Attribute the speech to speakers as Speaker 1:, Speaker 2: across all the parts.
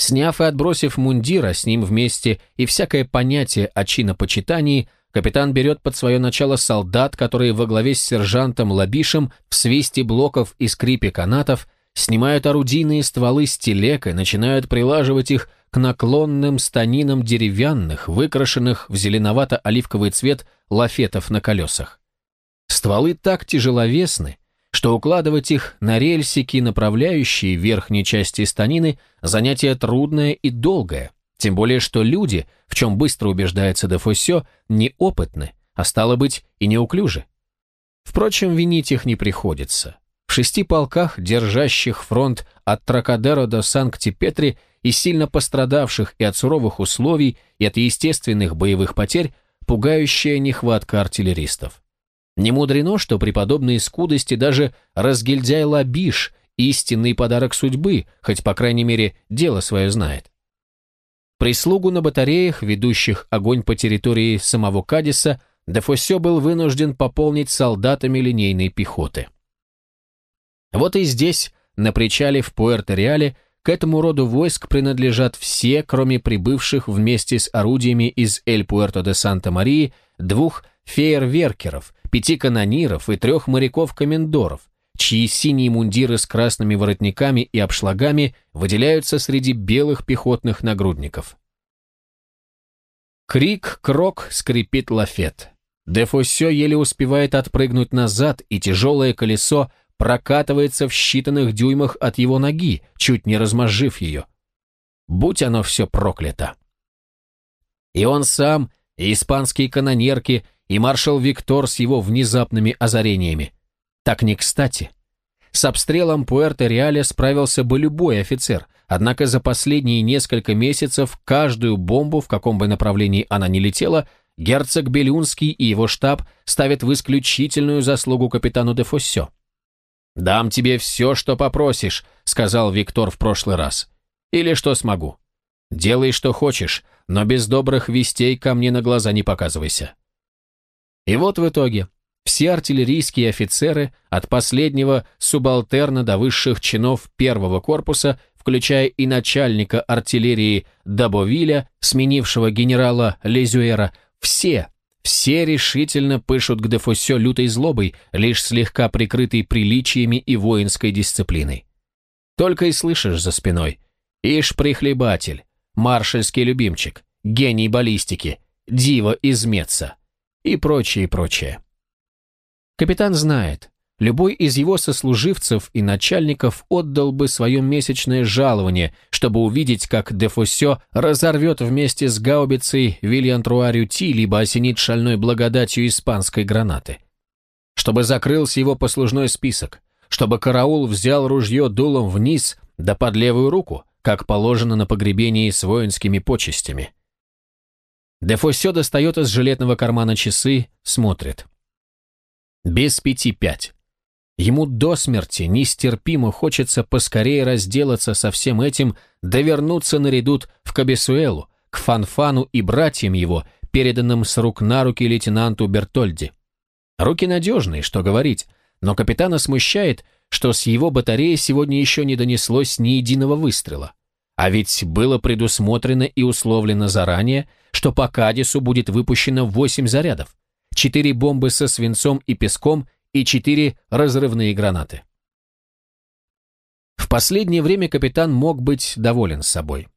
Speaker 1: Сняв и отбросив мундира с ним вместе и всякое понятие о чинопочитании, капитан берет под свое начало солдат, которые во главе с сержантом Лабишем в свисте блоков и скрипе канатов снимают орудийные стволы с телег и начинают прилаживать их к наклонным станинам деревянных, выкрашенных в зеленовато-оливковый цвет лафетов на колесах. Стволы так тяжеловесны, что укладывать их на рельсики, направляющие верхней части станины, занятие трудное и долгое, тем более что люди, в чем быстро убеждается Дефосе, неопытны, а стало быть и неуклюжи. Впрочем, винить их не приходится. В шести полках, держащих фронт от Тракадеро до Санкт-Петри и сильно пострадавших и от суровых условий, и от естественных боевых потерь, пугающая нехватка артиллеристов. Не мудрено, что при подобной скудости даже разгильдяй Лабиш – истинный подарок судьбы, хоть, по крайней мере, дело свое знает. Прислугу на батареях, ведущих огонь по территории самого Кадиса, Дефосе был вынужден пополнить солдатами линейной пехоты. Вот и здесь, на причале в Пуэрто-Реале, к этому роду войск принадлежат все, кроме прибывших вместе с орудиями из Эль-Пуэрто-де-Санта-Марии, двух фейерверкеров, пяти канониров и трех моряков-комендоров, чьи синие мундиры с красными воротниками и обшлагами выделяются среди белых пехотных нагрудников. Крик-крок скрипит лафет. Дефосе еле успевает отпрыгнуть назад, и тяжелое колесо прокатывается в считанных дюймах от его ноги, чуть не размозжив ее. Будь оно все проклято. И он сам, и испанские канонерки, и маршал Виктор с его внезапными озарениями. Так не кстати. С обстрелом Пуэрто-Реаля справился бы любой офицер, однако за последние несколько месяцев каждую бомбу, в каком бы направлении она ни летела, герцог Белюнский и его штаб ставят в исключительную заслугу капитану де Фоссё. «Дам тебе все, что попросишь», — сказал Виктор в прошлый раз. «Или что смогу. Делай, что хочешь, но без добрых вестей ко мне на глаза не показывайся». И вот в итоге все артиллерийские офицеры, от последнего субалтерна до высших чинов первого корпуса, включая и начальника артиллерии Дабовиля, сменившего генерала Лезюэра, все все решительно пышут к Дефосе лютой злобой, лишь слегка прикрытой приличиями и воинской дисциплиной. Только и слышишь за спиной. Ишь прихлебатель, маршальский любимчик, гений баллистики, дива из Меца и прочее, прочее. Капитан знает, Любой из его сослуживцев и начальников отдал бы свое месячное жалование, чтобы увидеть, как Дефосе разорвет вместе с гаубицей Вильянтруарю Ти, либо осенит шальной благодатью испанской гранаты. Чтобы закрылся его послужной список, чтобы караул взял ружье дулом вниз, да под левую руку, как положено на погребении с воинскими почестями. Дефосе достает из жилетного кармана часы, смотрит. Без пяти пять. Ему до смерти нестерпимо хочется поскорее разделаться со всем этим, да вернуться на редут в Кабесуэлу, к Фанфану и братьям его, переданным с рук на руки лейтенанту Бертольди. Руки надежные, что говорить, но капитана смущает, что с его батареи сегодня еще не донеслось ни единого выстрела. А ведь было предусмотрено и условлено заранее, что по Кадису будет выпущено 8 зарядов, 4 бомбы со свинцом и песком и четыре разрывные гранаты. В последнее время капитан мог быть доволен собой.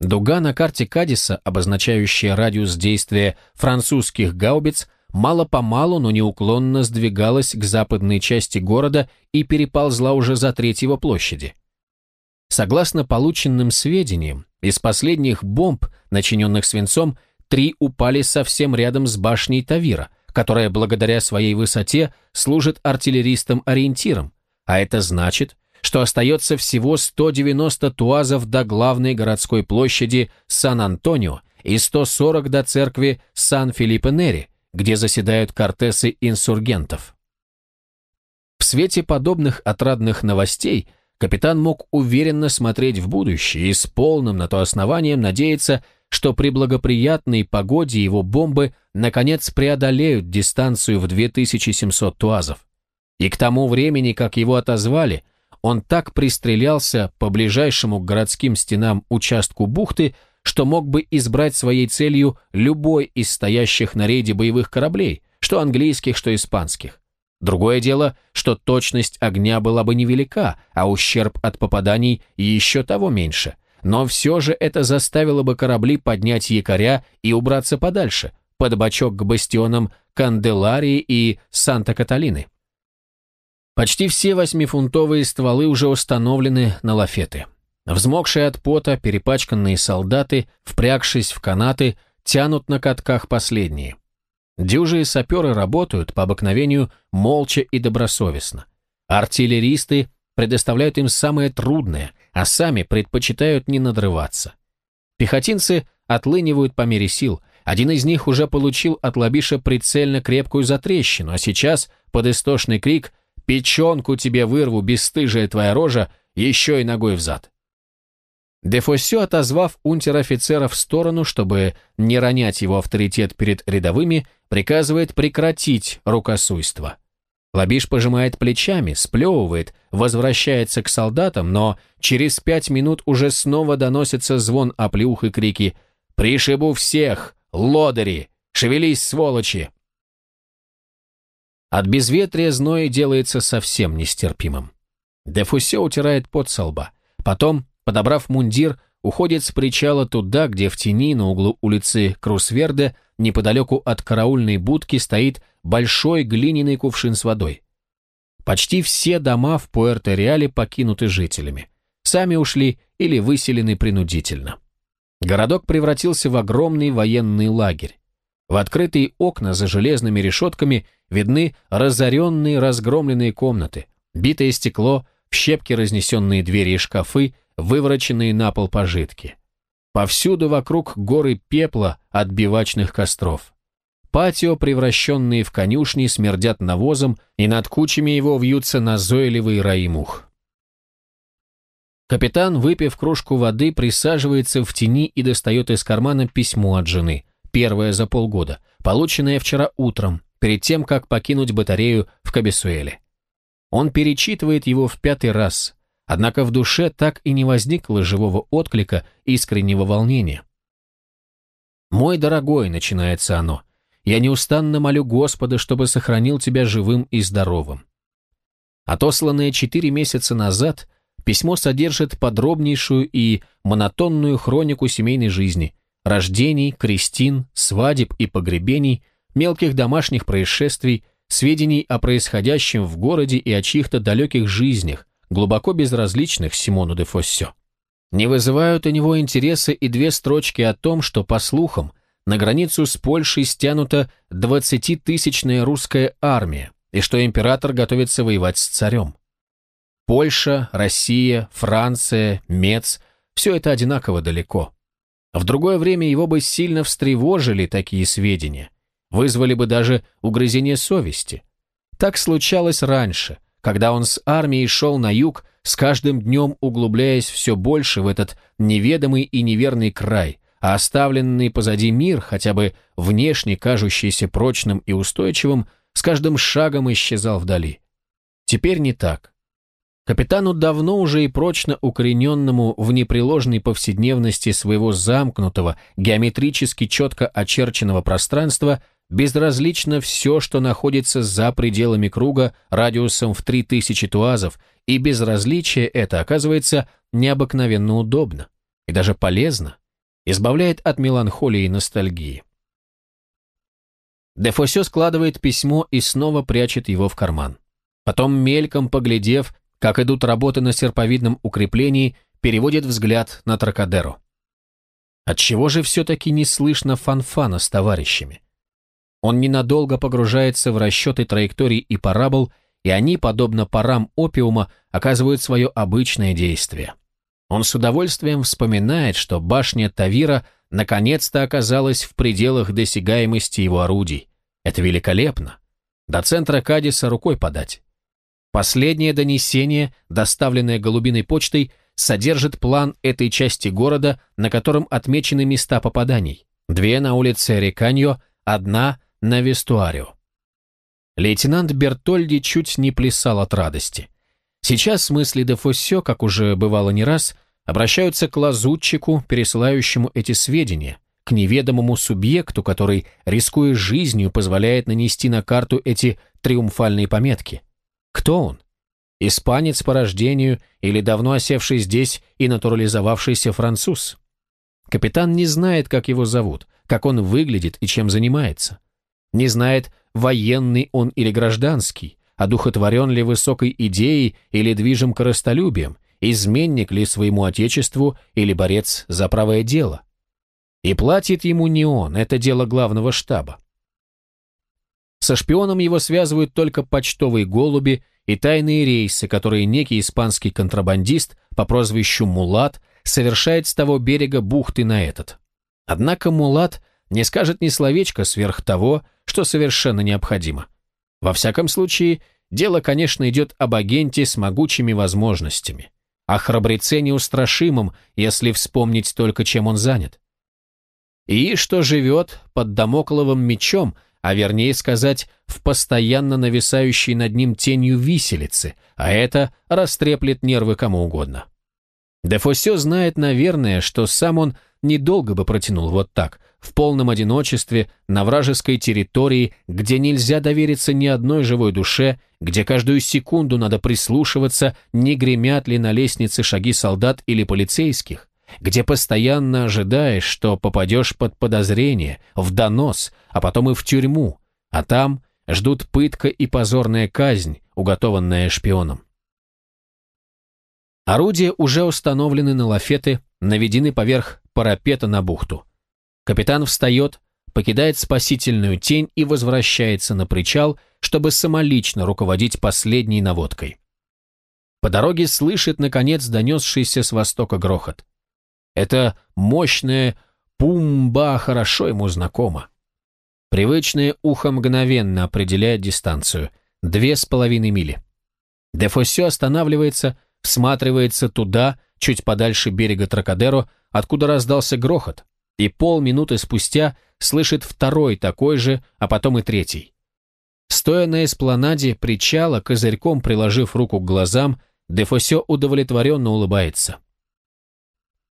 Speaker 1: Дуга на карте Кадиса, обозначающая радиус действия французских гаубиц, мало-помалу, но неуклонно сдвигалась к западной части города и переползла уже за третьего площади. Согласно полученным сведениям, из последних бомб, начиненных свинцом, три упали совсем рядом с башней Тавира, которая благодаря своей высоте служит артиллеристам-ориентиром, а это значит, что остается всего 190 туазов до главной городской площади Сан-Антонио и 140 до церкви Сан-Филиппе-Нери, где заседают кортесы инсургентов. В свете подобных отрадных новостей капитан мог уверенно смотреть в будущее и с полным на то основанием надеяться, что при благоприятной погоде его бомбы наконец преодолеют дистанцию в 2700 туазов. И к тому времени, как его отозвали, он так пристрелялся по ближайшему к городским стенам участку бухты, что мог бы избрать своей целью любой из стоящих на рейде боевых кораблей, что английских, что испанских. Другое дело, что точность огня была бы невелика, а ущерб от попаданий еще того меньше. Но все же это заставило бы корабли поднять якоря и убраться подальше, под бочок к бастионам Канделарии и Санта-Каталины. Почти все восьмифунтовые стволы уже установлены на лафеты. Взмокшие от пота, перепачканные солдаты, впрягшись в канаты, тянут на катках последние. Дюжие саперы работают по обыкновению молча и добросовестно. Артиллеристы предоставляют им самое трудное, а сами предпочитают не надрываться. Пехотинцы отлынивают по мере сил. Один из них уже получил от Лабиша прицельно крепкую затрещину, а сейчас, под истошный крик «Печенку тебе вырву, бесстыжая твоя рожа!» еще и ногой взад. Дефосе, отозвав унтер-офицера в сторону, чтобы не ронять его авторитет перед рядовыми, приказывает прекратить рукосуйство. Лабиш пожимает плечами, сплевывает, возвращается к солдатам, но через пять минут уже снова доносится звон оплеух и крики «Пришибу всех! Лодыри! Шевелись, сволочи!» От безветрия зной делается совсем нестерпимым. Дефусе утирает пот со лба. Потом Подобрав мундир, уходит с причала туда, где в тени на углу улицы Крусверде, неподалеку от караульной будки, стоит большой глиняный кувшин с водой. Почти все дома в Пуэрто-Реале покинуты жителями. Сами ушли или выселены принудительно. Городок превратился в огромный военный лагерь. В открытые окна за железными решетками видны разоренные разгромленные комнаты, битое стекло, в щепки разнесенные двери и шкафы, вывороченные на пол пожитки. Повсюду вокруг горы пепла от бивачных костров. Патио, превращенные в конюшни, смердят навозом, и над кучами его вьются назойливые раи мух. Капитан, выпив кружку воды, присаживается в тени и достает из кармана письмо от жены, первое за полгода, полученное вчера утром, перед тем, как покинуть батарею в Кабесуэле. Он перечитывает его в пятый раз, Однако в душе так и не возникло живого отклика, искреннего волнения. «Мой дорогой», — начинается оно, — «я неустанно молю Господа, чтобы сохранил тебя живым и здоровым». Отосланное четыре месяца назад, письмо содержит подробнейшую и монотонную хронику семейной жизни, рождений, крестин, свадеб и погребений, мелких домашних происшествий, сведений о происходящем в городе и о чьих-то далеких жизнях, глубоко безразличных Симону де Фоссё. Не вызывают у него интереса и две строчки о том, что, по слухам, на границу с Польшей стянута двадцатитысячная русская армия, и что император готовится воевать с царем. Польша, Россия, Франция, Мец – все это одинаково далеко. В другое время его бы сильно встревожили такие сведения, вызвали бы даже угрызение совести. Так случалось раньше – когда он с армией шел на юг, с каждым днем углубляясь все больше в этот неведомый и неверный край, а оставленный позади мир, хотя бы внешне кажущийся прочным и устойчивым, с каждым шагом исчезал вдали. Теперь не так. Капитану давно уже и прочно укорененному в непреложной повседневности своего замкнутого, геометрически четко очерченного пространства – безразлично все, что находится за пределами круга радиусом в 3000 туазов, и безразличие это оказывается необыкновенно удобно и даже полезно, избавляет от меланхолии и ностальгии. Дефосе складывает письмо и снова прячет его в карман. Потом, мельком поглядев, как идут работы на серповидном укреплении, переводит взгляд на Тракадеро. Отчего же все-таки не слышно фанфана с товарищами? Он ненадолго погружается в расчеты траекторий и парабол, и они, подобно парам опиума, оказывают свое обычное действие. Он с удовольствием вспоминает, что башня Тавира наконец-то оказалась в пределах досягаемости его орудий. Это великолепно. До центра Кадиса рукой подать. Последнее донесение, доставленное голубиной почтой, содержит план этой части города, на котором отмечены места попаданий. Две на улице Реканьо, одна на Вестуарио. Лейтенант Бертольди чуть не плясал от радости. Сейчас мысли де Фоссё, как уже бывало не раз, обращаются к лазутчику, пересылающему эти сведения, к неведомому субъекту, который, рискуя жизнью, позволяет нанести на карту эти триумфальные пометки. Кто он? Испанец по рождению или давно осевший здесь и натурализовавшийся француз? Капитан не знает, как его зовут, как он выглядит и чем занимается. Не знает, военный он или гражданский, одухотворен ли высокой идеей или движим коростолюбием, изменник ли своему отечеству или борец за правое дело. И платит ему не он, это дело главного штаба. Со шпионом его связывают только почтовые голуби и тайные рейсы, которые некий испанский контрабандист по прозвищу Мулат совершает с того берега бухты на этот. Однако Мулат не скажет ни словечка сверх того, что совершенно необходимо. Во всяком случае, дело, конечно, идет об агенте с могучими возможностями, о храбреце неустрашимом, если вспомнить только, чем он занят. И что живет под домокловым мечом, а вернее сказать, в постоянно нависающей над ним тенью виселицы, а это растреплет нервы кому угодно. Дефосе знает, наверное, что сам он недолго бы протянул вот так, в полном одиночестве, на вражеской территории, где нельзя довериться ни одной живой душе, где каждую секунду надо прислушиваться, не гремят ли на лестнице шаги солдат или полицейских, где постоянно ожидаешь, что попадешь под подозрение, в донос, а потом и в тюрьму, а там ждут пытка и позорная казнь, уготованная шпионом. Орудия уже установлены на лафеты, наведены поверх парапета на бухту. Капитан встает, покидает спасительную тень и возвращается на причал, чтобы самолично руководить последней наводкой. По дороге слышит, наконец, донесшийся с востока грохот. Это мощное «пумба» хорошо ему знакомо. Привычное ухо мгновенно определяет дистанцию – две с половиной мили. Дефосе останавливается, всматривается туда, чуть подальше берега Тракадеро, откуда раздался грохот, и полминуты спустя слышит второй такой же, а потом и третий. Стоя на эспланаде причала, козырьком приложив руку к глазам, Дефосе удовлетворенно улыбается.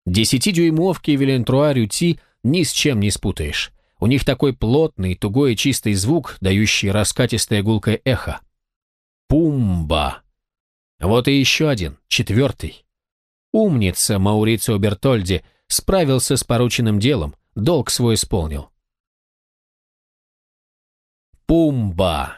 Speaker 1: Десятидюймовки Вилентруа Рюти ни с чем не спутаешь. У них такой плотный, тугой и чистый звук, дающий раскатистое гулкое эхо. Пумба. Вот и еще один, четвертый. Умница Маурицио Бертольди справился с порученным делом, долг свой исполнил. Пумба!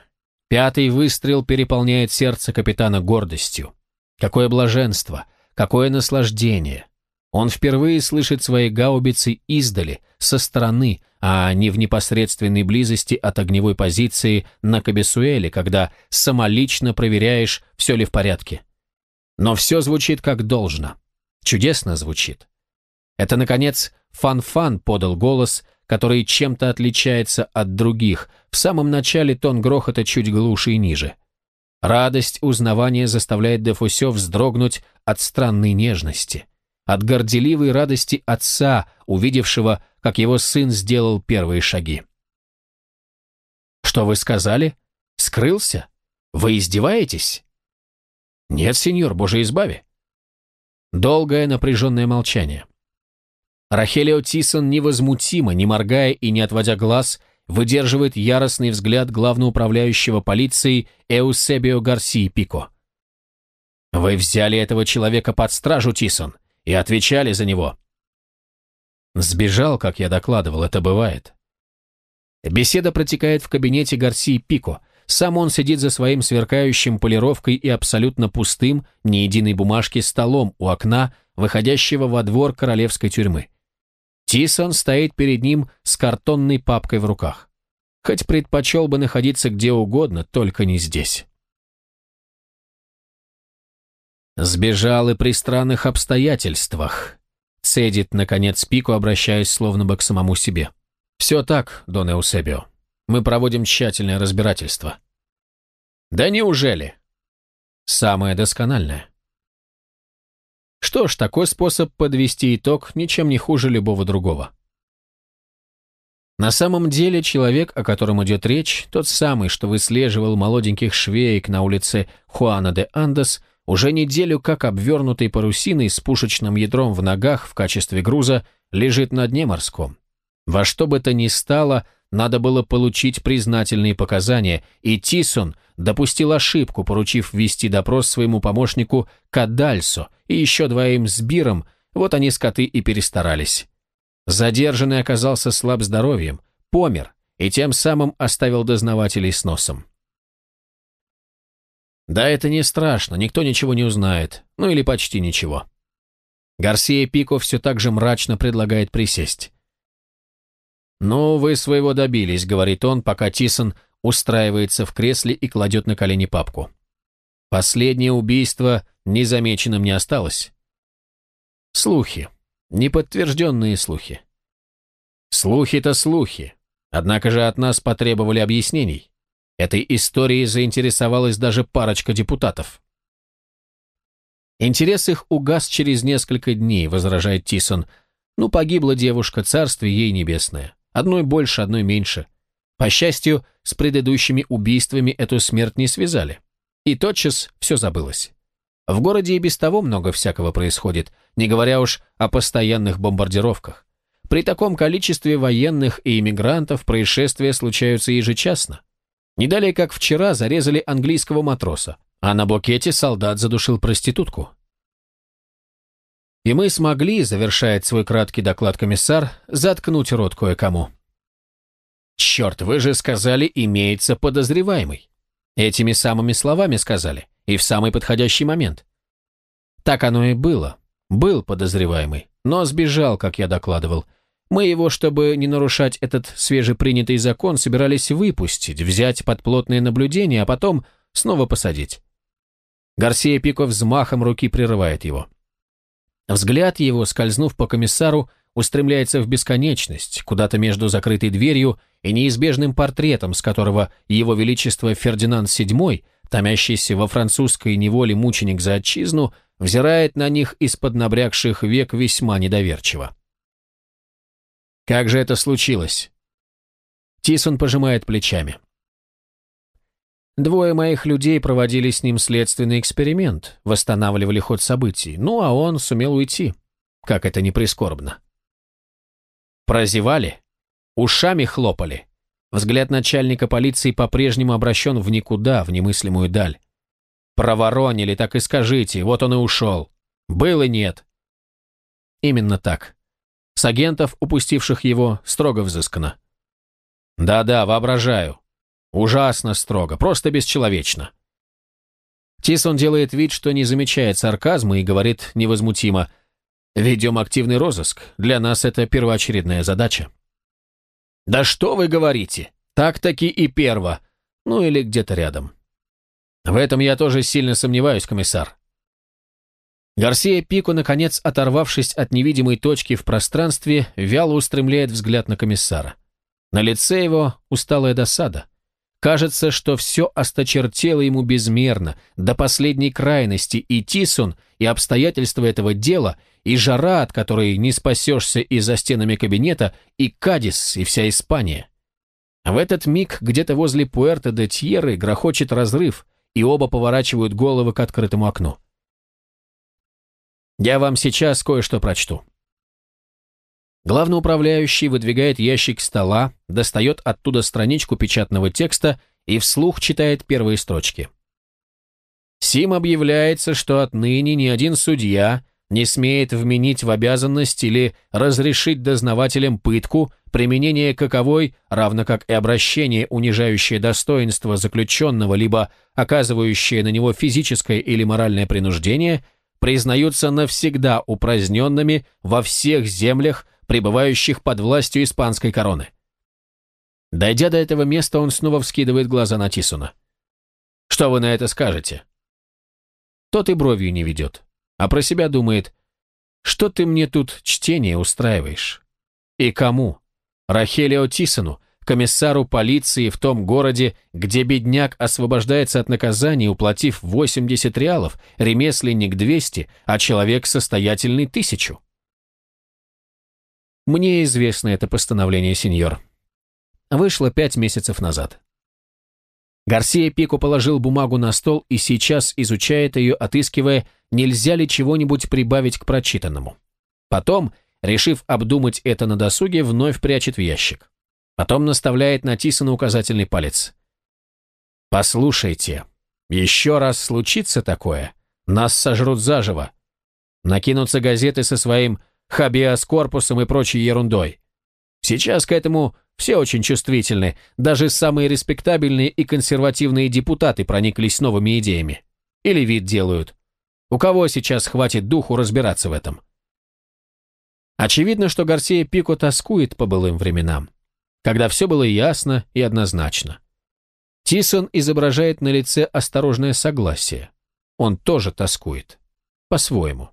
Speaker 1: Пятый выстрел переполняет сердце капитана гордостью. Какое блаженство, какое наслаждение. Он впервые слышит свои гаубицы издали, со стороны, а не в непосредственной близости от огневой позиции на Кабесуэле, когда самолично проверяешь, все ли в порядке. Но все звучит как должно. Чудесно звучит. Это, наконец, Фан-Фан подал голос, который чем-то отличается от других. В самом начале тон грохота чуть глуше и ниже. Радость узнавания заставляет Дефусё вздрогнуть от странной нежности, от горделивой радости отца, увидевшего, как его сын сделал первые шаги. «Что вы сказали? Скрылся? Вы издеваетесь?» «Нет, сеньор, боже избави». Долгое напряженное молчание. Рахелио Тисон невозмутимо, не моргая и не отводя глаз, выдерживает яростный взгляд главноуправляющего полиции Эусебио Гарсии Пико. «Вы взяли этого человека под стражу, Тисон, и отвечали за него». Сбежал, как я докладывал, это бывает. Беседа протекает в кабинете Гарсии Пико. Сам он сидит за своим сверкающим полировкой и абсолютно пустым, ни единой бумажки столом у окна, выходящего во двор королевской тюрьмы. Тисон стоит перед ним с картонной папкой в руках. Хоть предпочел бы находиться где угодно, только не здесь. Сбежал и при странных обстоятельствах. Цедит, наконец, Пику, обращаясь словно бы к самому себе. Все так, Дон Эусебио. Мы проводим тщательное разбирательство. Да неужели? Самое доскональное. Что ж, такой способ подвести итог ничем не хуже любого другого. На самом деле человек, о котором идет речь, тот самый, что выслеживал молоденьких швеек на улице Хуана де Андес, уже неделю как обвернутый парусиной с пушечным ядром в ногах в качестве груза лежит на дне морском. Во что бы то ни стало, надо было получить признательные показания, и Тисон допустил ошибку, поручив вести допрос своему помощнику Кадальсо и еще двоим сбирам, вот они скоты и перестарались. Задержанный оказался слаб здоровьем, помер, и тем самым оставил дознавателей с носом. Да, это не страшно, никто ничего не узнает, ну или почти ничего. Гарсия Пико все так же мрачно предлагает присесть. «Ну, вы своего добились», — говорит он, пока Тисон устраивается в кресле и кладет на колени папку. «Последнее убийство незамеченным не осталось». Слухи. Неподтвержденные слухи. Слухи-то слухи. Однако же от нас потребовали объяснений. Этой историей заинтересовалась даже парочка депутатов. Интерес их угас через несколько дней, возражает Тисон. Ну, погибла девушка, царствие ей небесное. Одной больше, одной меньше. По счастью, с предыдущими убийствами эту смерть не связали. И тотчас все забылось. В городе и без того много всякого происходит, не говоря уж о постоянных бомбардировках. При таком количестве военных и иммигрантов происшествия случаются ежечасно. Не далее, как вчера, зарезали английского матроса, а на букете солдат задушил проститутку. И мы смогли, завершает свой краткий доклад комиссар, заткнуть рот кое-кому. «Черт, вы же сказали, имеется подозреваемый». Этими самыми словами сказали, и в самый подходящий момент. Так оно и было. Был подозреваемый, но сбежал, как я докладывал. Мы его, чтобы не нарушать этот свежепринятый закон, собирались выпустить, взять под плотное наблюдение, а потом снова посадить. Гарсия Пико взмахом руки прерывает его. Взгляд его, скользнув по комиссару, устремляется в бесконечность, куда-то между закрытой дверью и неизбежным портретом, с которого его величество Фердинанд VII, томящийся во французской неволе мученик за отчизну, взирает на них из-под набрякших век весьма недоверчиво. Как же это случилось? Тисон пожимает плечами. Двое моих людей проводили с ним следственный эксперимент, восстанавливали ход событий, ну а он сумел уйти. Как это не прискорбно. Прозевали? Ушами хлопали? Взгляд начальника полиции по-прежнему обращен в никуда, в немыслимую даль. Проворонили, так и скажите, вот он и ушел. Был и нет. Именно так. С агентов, упустивших его, строго взыскано. Да-да, воображаю. Ужасно строго, просто бесчеловечно. Тисон делает вид, что не замечает сарказма и говорит невозмутимо «Ведем активный розыск. Для нас это первоочередная задача». «Да что вы говорите? Так-таки и перво. Ну или где-то рядом». «В этом я тоже сильно сомневаюсь, комиссар». Гарсия Пико, наконец, оторвавшись от невидимой точки в пространстве, вяло устремляет взгляд на комиссара. На лице его усталая досада. Кажется, что все осточертело ему безмерно, до последней крайности, и Тисон, и обстоятельства этого дела, и жара, от которой не спасешься и за стенами кабинета, и Кадис, и вся Испания. В этот миг где-то возле Пуэрто де Тьерры грохочет разрыв, и оба поворачивают головы к открытому окну. «Я вам сейчас кое-что прочту», Главноуправляющий выдвигает ящик стола, достает оттуда страничку печатного текста и вслух читает первые строчки. Сим объявляется, что отныне ни один судья не смеет вменить в обязанность или разрешить дознавателям пытку, применение каковой, равно как и обращение, унижающее достоинство заключенного, либо оказывающее на него физическое или моральное принуждение, признаются навсегда упраздненными во всех землях, пребывающих под властью испанской короны. Дойдя до этого места, он снова вскидывает глаза на Тисуна. «Что вы на это скажете?» Тот и бровью не ведет, а про себя думает, «Что ты мне тут чтение устраиваешь?» «И кому?» Рахелио Тисону, комиссару полиции в том городе, где бедняк освобождается от наказания, уплатив 80 реалов, ремесленник 200, а человек состоятельный тысячу. Мне известно это постановление, сеньор. Вышло пять месяцев назад. Гарсия Пико положил бумагу на стол и сейчас изучает ее, отыскивая, нельзя ли чего-нибудь прибавить к прочитанному. Потом, решив обдумать это на досуге, вновь прячет в ящик. Потом наставляет на Тисона указательный палец. «Послушайте, еще раз случится такое, нас сожрут заживо. Накинутся газеты со своим хабиас корпусом и прочей ерундой. Сейчас к этому все очень чувствительны, даже самые респектабельные и консервативные депутаты прониклись новыми идеями. Или вид делают. У кого сейчас хватит духу разбираться в этом? Очевидно, что Гарсия Пико тоскует по былым временам, когда все было ясно и однозначно. Тисон изображает на лице осторожное согласие. Он тоже тоскует. По-своему.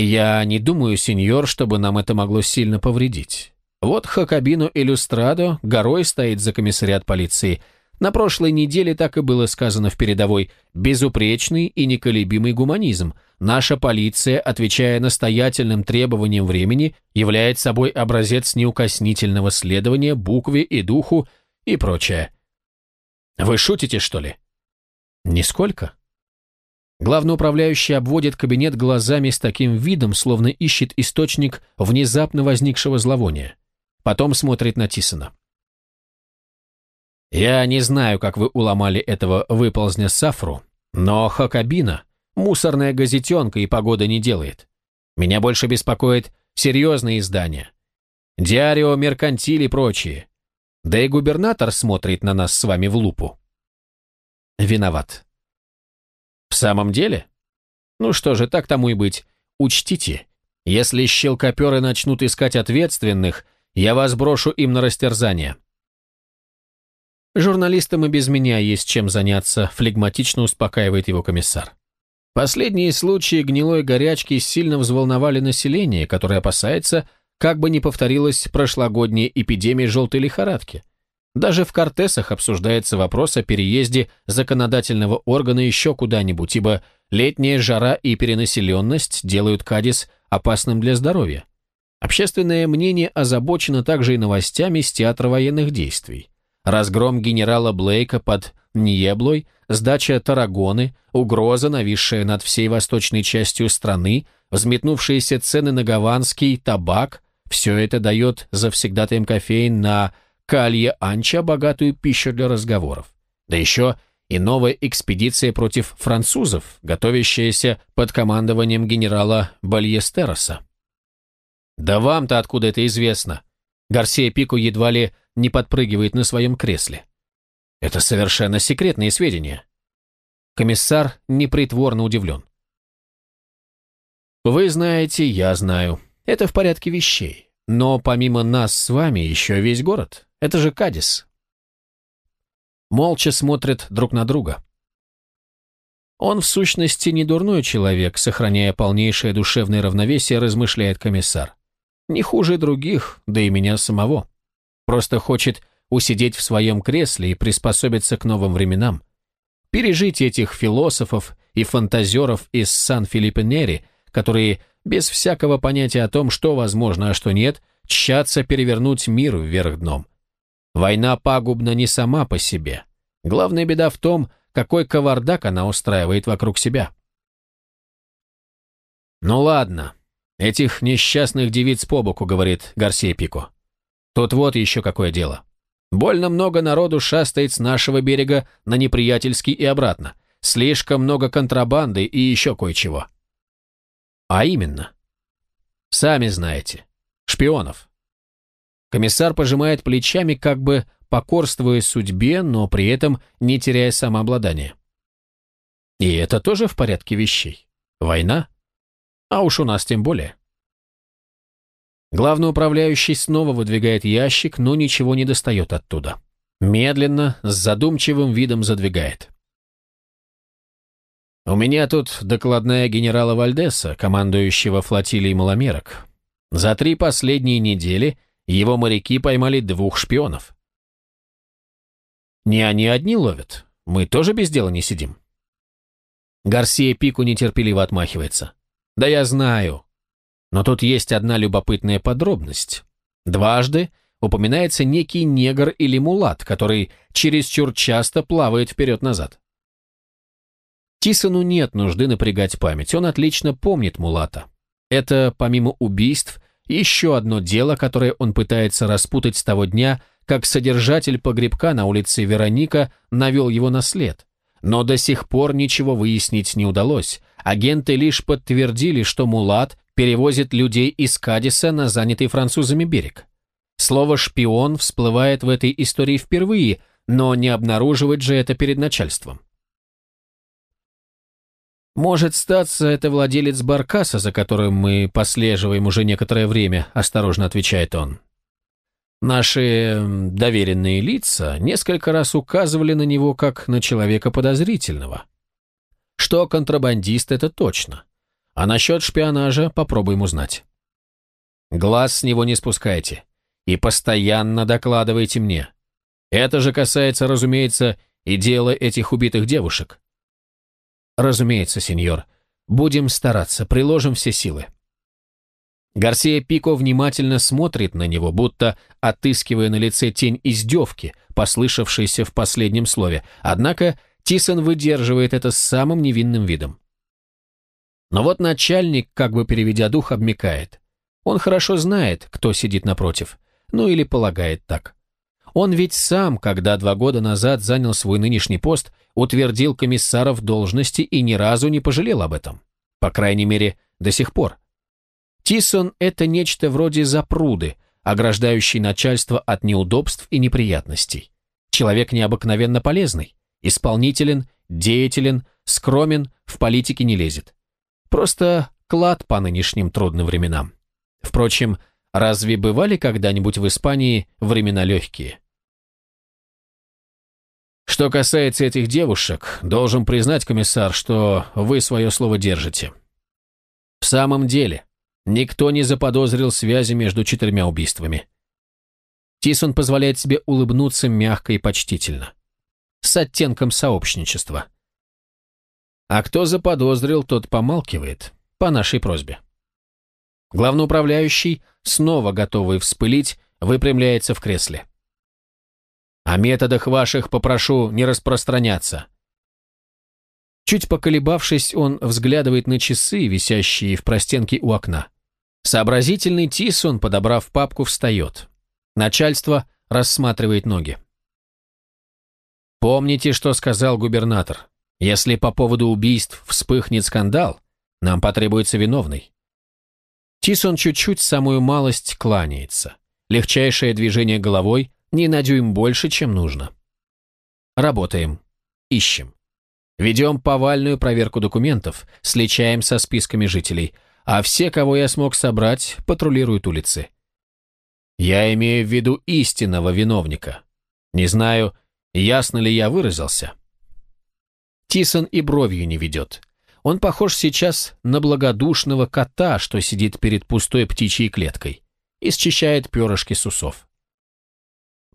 Speaker 1: «Я не думаю, сеньор, чтобы нам это могло сильно повредить. Вот Хакабину Иллюстрадо горой стоит за комиссариат полиции. На прошлой неделе так и было сказано в передовой «безупречный и неколебимый гуманизм». Наша полиция, отвечая настоятельным требованиям времени, является собой образец неукоснительного следования букве и духу и прочее. Вы шутите, что ли? Нисколько. Главноуправляющий обводит кабинет глазами с таким видом, словно ищет источник внезапно возникшего зловония. Потом смотрит на Тисона. «Я не знаю, как вы уломали этого выползня Сафру, но Хакабина — мусорная газетенка и погода не делает. Меня больше беспокоит серьезные издания. Диарио, Меркантиль и прочие. Да и губернатор смотрит на нас с вами в лупу». «Виноват. В самом деле? Ну что же, так тому и быть. Учтите, если щелкоперы начнут искать ответственных, я вас брошу им на растерзание. Журналистам и без меня есть чем заняться, флегматично успокаивает его комиссар. Последние случаи гнилой горячки сильно взволновали население, которое опасается, как бы не повторилась прошлогодняя эпидемия желтой лихорадки. Даже в Кортесах обсуждается вопрос о переезде законодательного органа еще куда-нибудь, ибо летняя жара и перенаселенность делают Кадис опасным для здоровья. Общественное мнение озабочено также и новостями с театра военных действий. Разгром генерала Блейка под Ньеблой, сдача Тарагоны, угроза, нависшая над всей восточной частью страны, взметнувшиеся цены на гаванский табак – все это дает завсегдатаем кофеин на Калья Анча богатую пищу для разговоров. Да еще и новая экспедиция против французов, готовящаяся под командованием генерала Бальестероса. «Да вам-то откуда это известно?» Гарсия Пико едва ли не подпрыгивает на своем кресле. «Это совершенно секретные сведения». Комиссар непритворно удивлен. «Вы знаете, я знаю. Это в порядке вещей. Но помимо нас с вами еще весь город. Это же Кадис. Молча смотрят друг на друга. Он в сущности не дурной человек, сохраняя полнейшее душевное равновесие, размышляет комиссар. Не хуже других, да и меня самого. Просто хочет усидеть в своем кресле и приспособиться к новым временам. Пережить этих философов и фантазеров из Сан-Филиппенери, которые без всякого понятия о том, что возможно, а что нет, тщатся перевернуть мир вверх дном. Война пагубна не сама по себе. Главная беда в том, какой кавардак она устраивает вокруг себя. «Ну ладно, этих несчастных девиц по боку», — говорит Гарсия Пико. «Тут вот еще какое дело. Больно много народу шастает с нашего берега на неприятельский и обратно. Слишком много контрабанды и еще кое-чего». «А именно?» «Сами знаете. Шпионов. Комиссар пожимает плечами, как бы покорствуя судьбе, но при этом не теряя самообладания. И это тоже в порядке вещей. Война? А уж у нас тем более. Главный управляющий снова выдвигает ящик, но ничего не достает оттуда. Медленно, с задумчивым видом задвигает. «У меня тут докладная генерала Вальдеса, командующего флотилией маломерок. За три последние недели его моряки поймали двух шпионов. Не они одни ловят. Мы тоже без дела не сидим. Гарсия Пику нетерпеливо отмахивается. Да я знаю. Но тут есть одна любопытная подробность. Дважды упоминается некий негр или мулат, который чересчур часто плавает вперед-назад. Тисону нет нужды напрягать память, он отлично помнит мулата. Это, помимо убийств, еще одно дело, которое он пытается распутать с того дня, как содержатель погребка на улице Вероника навел его на след. Но до сих пор ничего выяснить не удалось. Агенты лишь подтвердили, что Мулат перевозит людей из Кадиса на занятый французами берег. Слово «шпион» всплывает в этой истории впервые, но не обнаруживать же это перед начальством. «Может, статься, это владелец баркаса, за которым мы послеживаем уже некоторое время», – осторожно отвечает он. Наши доверенные лица несколько раз указывали на него как на человека подозрительного. Что контрабандист – это точно. А насчет шпионажа попробуем узнать. Глаз с него не спускайте. И постоянно докладывайте мне. Это же касается, разумеется, и дела этих убитых девушек. Разумеется, сеньор. Будем стараться, приложим все силы. Гарсия Пико внимательно смотрит на него, будто отыскивая на лице тень издевки, послышавшейся в последнем слове. Однако Тисон выдерживает это с самым невинным видом. Но вот начальник, как бы переведя дух, обмекает. Он хорошо знает, кто сидит напротив. Ну или полагает так. Он ведь сам, когда два года назад занял свой нынешний пост, утвердил комиссара в должности и ни разу не пожалел об этом. По крайней мере, до сих пор. Тисон – это нечто вроде запруды, ограждающей начальство от неудобств и неприятностей. Человек необыкновенно полезный, исполнителен, деятелен, скромен, в политике не лезет. Просто клад по нынешним трудным временам. Впрочем, разве бывали когда-нибудь в Испании времена легкие? Что касается этих девушек, должен признать, комиссар, что вы свое слово держите. В самом деле, Никто не заподозрил связи между четырьмя убийствами. Тисон позволяет себе улыбнуться мягко и почтительно. С оттенком сообщничества. А кто заподозрил, тот помалкивает, по нашей просьбе. Главноуправляющий, снова готовый вспылить, выпрямляется в кресле. О методах ваших попрошу не распространяться. Чуть поколебавшись, он взглядывает на часы, висящие в простенке у окна. Сообразительный Тисон, подобрав папку, встает. Начальство рассматривает ноги. Помните, что сказал губернатор? Если по поводу убийств вспыхнет скандал, нам потребуется виновный. Тисон чуть-чуть самую малость кланяется. Легчайшее движение головой не на дюйм больше, чем нужно. Работаем. Ищем. Ведем повальную проверку документов, сличаем со списками жителей – а все, кого я смог собрать, патрулируют улицы. Я имею в виду истинного виновника. Не знаю, ясно ли я выразился. Тисон и бровью не ведет. Он похож сейчас на благодушного кота, что сидит перед пустой птичьей клеткой и счищает перышки с усов.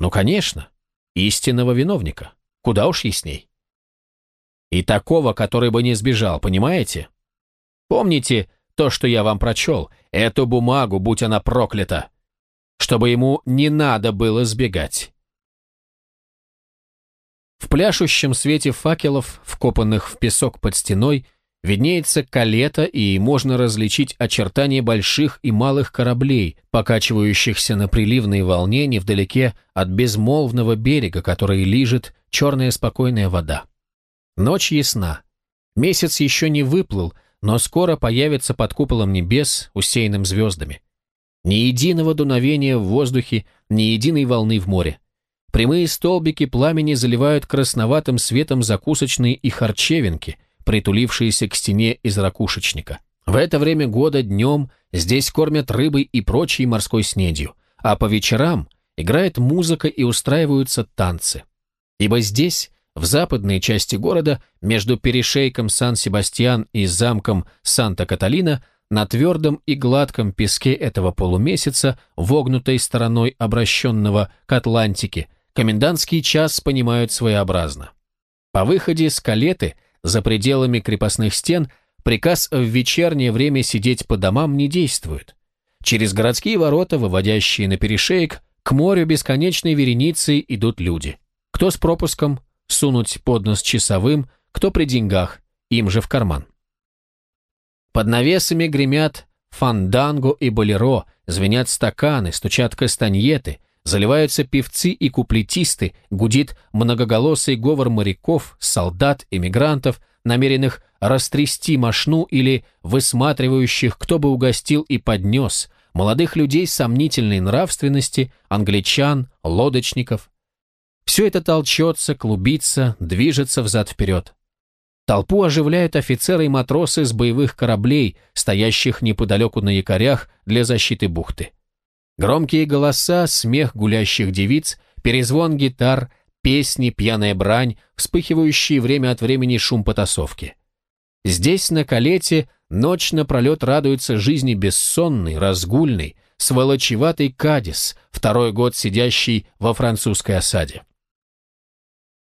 Speaker 1: Ну, конечно, истинного виновника. Куда уж ясней. И такого, который бы не сбежал, понимаете? Помните, то, что я вам прочел, эту бумагу, будь она проклята, чтобы ему не надо было сбегать. В пляшущем свете факелов, вкопанных в песок под стеной, виднеется калета, и можно различить очертания больших и малых кораблей, покачивающихся на приливной волне невдалеке от безмолвного берега, который лижет черная спокойная вода. Ночь ясна. Месяц еще не выплыл, но скоро появится под куполом небес, усеянным звездами. Ни единого дуновения в воздухе, ни единой волны в море. Прямые столбики пламени заливают красноватым светом закусочные и харчевинки, притулившиеся к стене из ракушечника. В это время года днем здесь кормят рыбой и прочей морской снедью, а по вечерам играет музыка и устраиваются танцы. Ибо здесь в западной части города, между перешейком Сан-Себастьян и замком Санта-Каталина, на твердом и гладком песке этого полумесяца, вогнутой стороной обращенного к Атлантике, комендантский час понимают своеобразно. По выходе с калеты, за пределами крепостных стен, приказ в вечернее время сидеть по домам не действует. Через городские ворота, выводящие на перешеек, К морю бесконечной вереницей идут люди. Кто с пропуском, сунуть под нос часовым, кто при деньгах, им же в карман. Под навесами гремят фанданго и болеро, звенят стаканы, стучат кастаньеты, заливаются певцы и куплетисты, гудит многоголосый говор моряков, солдат, эмигрантов, намеренных растрясти мошну или высматривающих, кто бы угостил и поднес, молодых людей сомнительной нравственности, англичан, лодочников. Все это толчется, клубится, движется взад-вперед. Толпу оживляют офицеры и матросы с боевых кораблей, стоящих неподалеку на якорях для защиты бухты. Громкие голоса, смех гулящих девиц, перезвон гитар, песни, пьяная брань, вспыхивающие время от времени шум потасовки. Здесь, на Калете, ночь напролет радуется жизни бессонной, разгульной, сволочеватый Кадис, второй год сидящий во французской осаде.